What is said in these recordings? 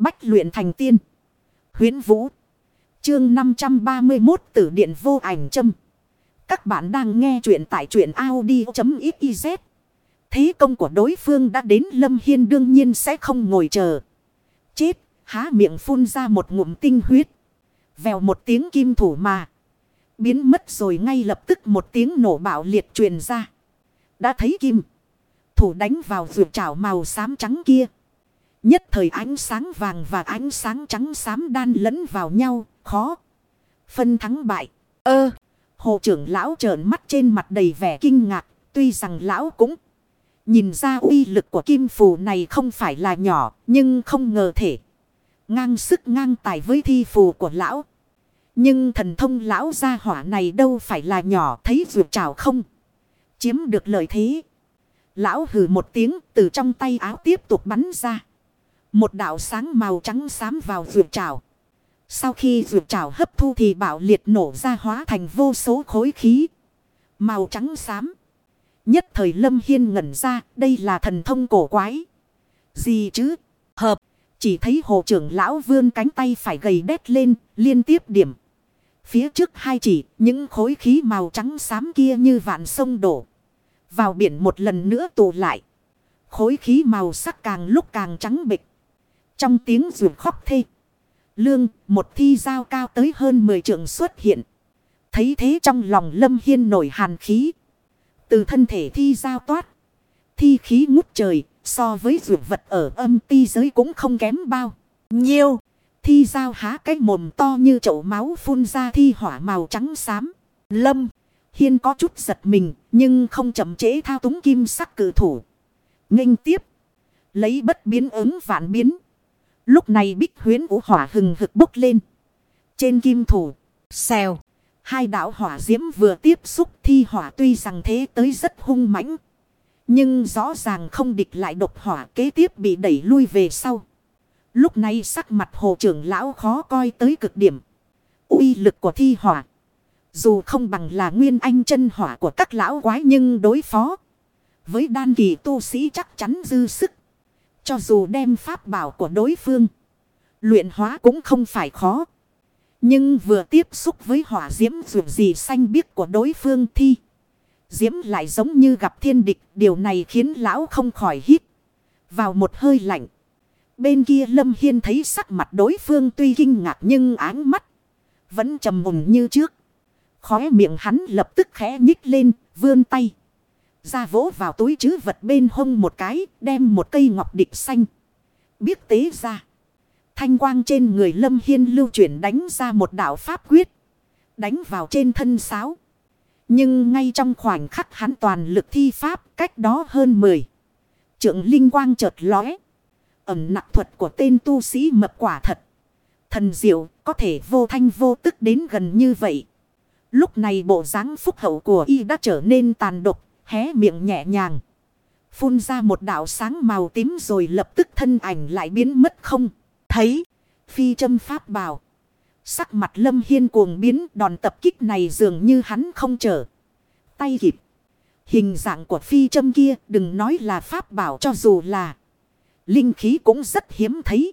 Bách luyện thành tiên. Huyến Vũ. Chương 531 Tử Điện Vô Ảnh Châm. Các bạn đang nghe truyện tại truyện Audi.xyz. Thế công của đối phương đã đến Lâm Hiên đương nhiên sẽ không ngồi chờ. Chết, há miệng phun ra một ngụm tinh huyết. Vèo một tiếng kim thủ mà. Biến mất rồi ngay lập tức một tiếng nổ bạo liệt truyền ra. Đã thấy kim. Thủ đánh vào vượt trảo màu xám trắng kia. Nhất thời ánh sáng vàng và ánh sáng trắng xám đan lẫn vào nhau, khó. Phân thắng bại. Ơ, hồ trưởng lão trợn mắt trên mặt đầy vẻ kinh ngạc, tuy rằng lão cũng nhìn ra uy lực của kim phù này không phải là nhỏ, nhưng không ngờ thể. Ngang sức ngang tài với thi phù của lão. Nhưng thần thông lão gia hỏa này đâu phải là nhỏ thấy vượt trào không. Chiếm được lợi thế. Lão hừ một tiếng từ trong tay áo tiếp tục bắn ra. Một đạo sáng màu trắng xám vào vượt trào. Sau khi vượt trào hấp thu thì bạo liệt nổ ra hóa thành vô số khối khí. Màu trắng xám. Nhất thời Lâm Hiên ngẩn ra, đây là thần thông cổ quái. Gì chứ? Hợp. Chỉ thấy hồ trưởng lão vươn cánh tay phải gầy đét lên, liên tiếp điểm. Phía trước hai chỉ, những khối khí màu trắng xám kia như vạn sông đổ. Vào biển một lần nữa tụ lại. Khối khí màu sắc càng lúc càng trắng bịch. Trong tiếng rượu khóc thê. Lương, một thi giao cao tới hơn 10 trượng xuất hiện. Thấy thế trong lòng lâm hiên nổi hàn khí. Từ thân thể thi giao toát. Thi khí ngút trời, so với rượu vật ở âm ti giới cũng không kém bao. Nhiêu, thi giao há cái mồm to như chậu máu phun ra thi hỏa màu trắng xám. Lâm, hiên có chút giật mình, nhưng không chậm chế thao túng kim sắc cử thủ. nghênh tiếp, lấy bất biến ứng vạn biến. Lúc này bích huyến vũ hỏa hừng hực bốc lên. Trên kim thủ, xèo. Hai đạo hỏa diễm vừa tiếp xúc thi hỏa tuy rằng thế tới rất hung mãnh. Nhưng rõ ràng không địch lại độc hỏa kế tiếp bị đẩy lui về sau. Lúc này sắc mặt hồ trưởng lão khó coi tới cực điểm. uy lực của thi hỏa. Dù không bằng là nguyên anh chân hỏa của các lão quái nhưng đối phó. Với đan kỳ tu sĩ chắc chắn dư sức. Cho dù đem pháp bảo của đối phương. Luyện hóa cũng không phải khó. Nhưng vừa tiếp xúc với hỏa diễm dù gì xanh biếc của đối phương thi. Diễm lại giống như gặp thiên địch. Điều này khiến lão không khỏi hít. Vào một hơi lạnh. Bên kia Lâm Hiên thấy sắc mặt đối phương tuy kinh ngạc nhưng áng mắt. Vẫn trầm mùng như trước. Khóe miệng hắn lập tức khẽ nhích lên, vươn tay. Ra vỗ vào túi chứ vật bên hông một cái, đem một cây ngọc địch xanh. Biết tế ra. Thanh quang trên người Lâm Hiên lưu chuyển đánh ra một đạo pháp quyết. Đánh vào trên thân sáo. Nhưng ngay trong khoảnh khắc hắn toàn lực thi pháp cách đó hơn 10. Trượng linh quang chợt lóe. Ẩm nặng thuật của tên tu sĩ mập quả thật. Thần diệu có thể vô thanh vô tức đến gần như vậy. Lúc này bộ dáng phúc hậu của y đã trở nên tàn độc, hé miệng nhẹ nhàng. Phun ra một đạo sáng màu tím rồi lập tức thân ảnh lại biến mất không. Thấy, phi châm pháp bảo. Sắc mặt lâm hiên cuồng biến đòn tập kích này dường như hắn không trở. Tay kịp. Hình dạng của phi châm kia đừng nói là pháp bảo cho dù là. Linh khí cũng rất hiếm thấy.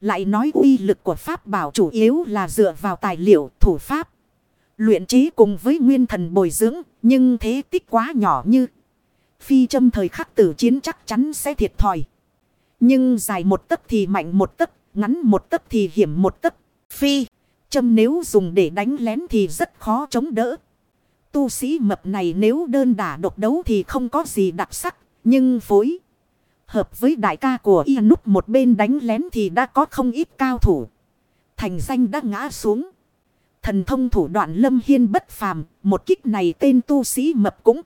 Lại nói uy lực của pháp bảo chủ yếu là dựa vào tài liệu thủ pháp. Luyện trí cùng với nguyên thần bồi dưỡng, nhưng thế tích quá nhỏ như. Phi châm thời khắc tử chiến chắc chắn sẽ thiệt thòi. Nhưng dài một tấc thì mạnh một tấc, ngắn một tấc thì hiểm một tấc. Phi, châm nếu dùng để đánh lén thì rất khó chống đỡ. Tu sĩ mập này nếu đơn đả độc đấu thì không có gì đặc sắc, nhưng phối. Hợp với đại ca của y núp một bên đánh lén thì đã có không ít cao thủ. Thành danh đã ngã xuống. Thần thông thủ đoạn lâm hiên bất phàm, một kích này tên tu sĩ mập cũng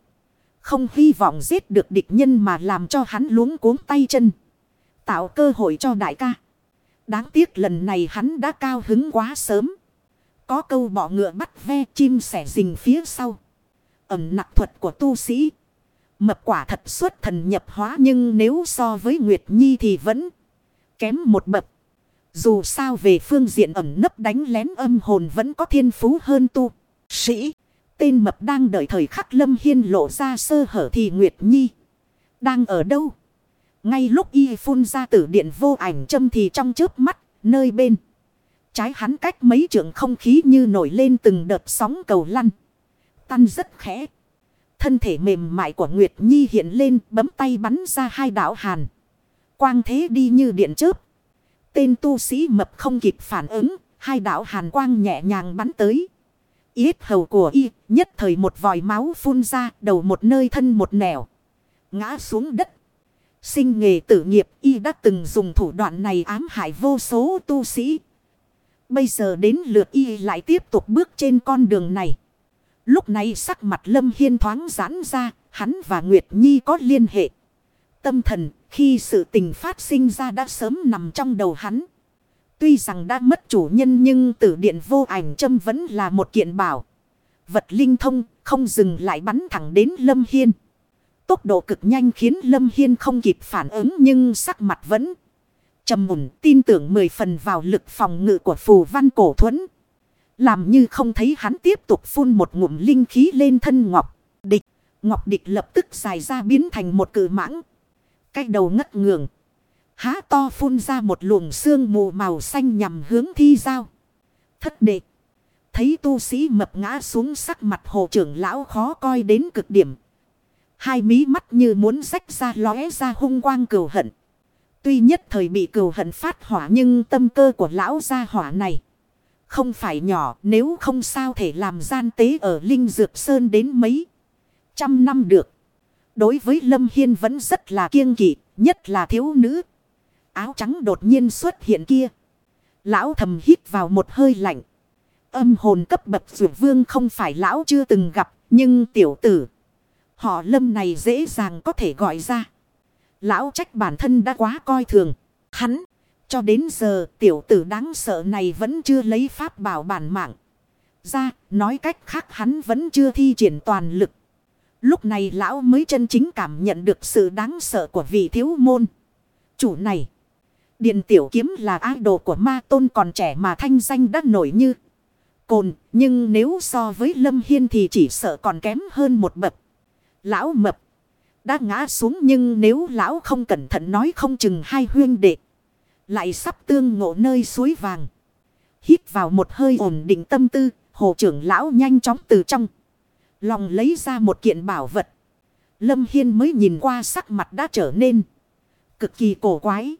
không hy vọng giết được địch nhân mà làm cho hắn luống cuống tay chân. Tạo cơ hội cho đại ca. Đáng tiếc lần này hắn đã cao hứng quá sớm. Có câu bỏ ngựa bắt ve chim sẻ rình phía sau. Ẩm nặc thuật của tu sĩ. Mập quả thật xuất thần nhập hóa nhưng nếu so với Nguyệt Nhi thì vẫn kém một bậc. Dù sao về phương diện ẩm nấp đánh lén âm hồn vẫn có thiên phú hơn tu. Sĩ, tên mập đang đợi thời khắc Lâm Hiên lộ ra sơ hở thì Nguyệt Nhi. Đang ở đâu? Ngay lúc y phun ra tử điện vô ảnh châm thì trong chớp mắt, nơi bên. Trái hắn cách mấy trường không khí như nổi lên từng đợt sóng cầu lăn. Tăn rất khẽ. Thân thể mềm mại của Nguyệt Nhi hiện lên bấm tay bắn ra hai đảo hàn. Quang thế đi như điện chớp. Tên tu sĩ mập không kịp phản ứng. Hai đạo hàn quang nhẹ nhàng bắn tới. Yết hầu của y nhất thời một vòi máu phun ra đầu một nơi thân một nẻo. Ngã xuống đất. Sinh nghề tử nghiệp y đã từng dùng thủ đoạn này ám hại vô số tu sĩ. Bây giờ đến lượt y lại tiếp tục bước trên con đường này. Lúc này sắc mặt Lâm Hiên thoáng giãn ra, hắn và Nguyệt Nhi có liên hệ. Tâm thần, khi sự tình phát sinh ra đã sớm nằm trong đầu hắn. Tuy rằng đã mất chủ nhân nhưng tử điện vô ảnh châm vẫn là một kiện bảo. Vật linh thông, không dừng lại bắn thẳng đến Lâm Hiên. Tốc độ cực nhanh khiến Lâm Hiên không kịp phản ứng nhưng sắc mặt vẫn trầm mùn tin tưởng mười phần vào lực phòng ngự của phù văn cổ thuẫn. Làm như không thấy hắn tiếp tục phun một ngụm linh khí lên thân Ngọc Địch. Ngọc Địch lập tức dài ra biến thành một cử mãng. Cái đầu ngất ngường. Há to phun ra một luồng xương mù màu xanh nhằm hướng thi giao. Thất đệ. Thấy tu sĩ mập ngã xuống sắc mặt hồ trưởng lão khó coi đến cực điểm. Hai mí mắt như muốn rách ra lóe ra hung quang cừu hận. Tuy nhất thời bị cừu hận phát hỏa nhưng tâm cơ của lão gia hỏa này. Không phải nhỏ, nếu không sao thể làm gian tế ở Linh Dược Sơn đến mấy trăm năm được. Đối với Lâm Hiên vẫn rất là kiêng kỵ, nhất là thiếu nữ. Áo trắng đột nhiên xuất hiện kia. Lão thầm hít vào một hơi lạnh. Âm hồn cấp bậc dù vương không phải lão chưa từng gặp, nhưng tiểu tử. Họ lâm này dễ dàng có thể gọi ra. Lão trách bản thân đã quá coi thường. Hắn, cho đến giờ tiểu tử đáng sợ này vẫn chưa lấy pháp bảo bản mạng. Ra, nói cách khác hắn vẫn chưa thi triển toàn lực. Lúc này lão mới chân chính cảm nhận được sự đáng sợ của vị thiếu môn. Chủ này. Điện tiểu kiếm là idol của ma tôn còn trẻ mà thanh danh đã nổi như. Cồn, nhưng nếu so với Lâm Hiên thì chỉ sợ còn kém hơn một bậc. Lão mập. Đã ngã xuống nhưng nếu lão không cẩn thận nói không chừng hai huyên đệ. Lại sắp tương ngộ nơi suối vàng. Hít vào một hơi ổn định tâm tư. Hồ trưởng lão nhanh chóng từ trong. Lòng lấy ra một kiện bảo vật. Lâm Hiên mới nhìn qua sắc mặt đã trở nên. Cực kỳ cổ quái.